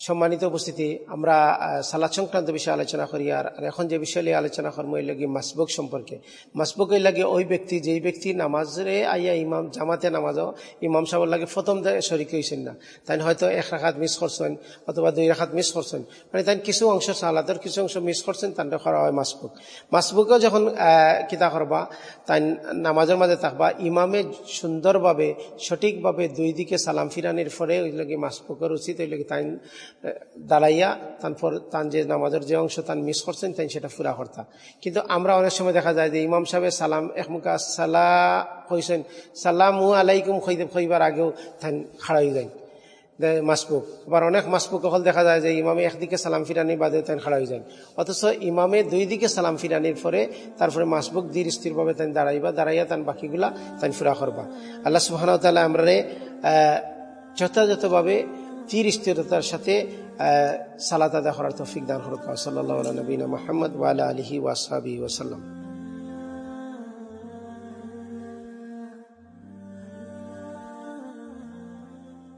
সম্মানিত উপস্থিতি, আমরা সালাদ সংক্রান্ত বিষয়ে আলোচনা করি, আর এখন যে বিষয় নিয়ে আলোচনা করব, এই লাগে মাসবুক সম্পর্কে। মাসবুক এই লাগে ওই ব্যক্তি, যেই ব্যক্তি নামাজরে আইয়া ইমাম, জামাতে নামাজও ইমাম সাহেবের লাগে প্রথম শরিক হয়েছেন না। তাই হয়তো এক রাখাত মিস করছেন অথবা দুই রাখাত মিস করছেন। মানে তাই কিছু অংশ সালাদের কিছু অংশ মিস করছেন তান করা হয় মাসবুক। মাসবুকও যখন কিতা করবা তাই নামাজের মাঝে থাকবা, ইমামে সুন্দরভাবে, সঠিকভাবে দুই দিকে সালাম ফিরানির পরে ওই লাগে মাসবুকের উচিত, ওই লাগে তাই দাঁড়াইয়া তারপর তান যে নামাজের যে অংশ তান মিস করছেন, তাই সেটা ফুরা করতা। কিন্তু আমরা অনেক সময় দেখা যায় যে ইমাম সাহেব সালাম একমুখা সালা কইছেন, সালামু আলাইকুম খইবার আগেও তান খাড়া হয়ে যায় মাসবুক। আবার অনেক মাসবুক হল দেখা যায় যে ইমামে একদিকে সালাম ফিরানি বাদে তাই খাড়া হয়ে যায় অথচ ইমামে দুই দিকে সালাম ফিরানির পরে তারপরে মাসবুক ধীর স্থিরভাবে তাই দাঁড়াইবা, দাঁড়াইয়া তান বাকিগুলা তাই ফুরা করবা। আল্লাহ সুবাহ আমরা যথাযথভাবে স্থিরতার সাথে সালাত আদা করার তৌফিক দান হরকা সাল্লাহ নবীন মোহাম্মদ ওয়ালা আলহি ওয়াসাবি ওসাল্লাম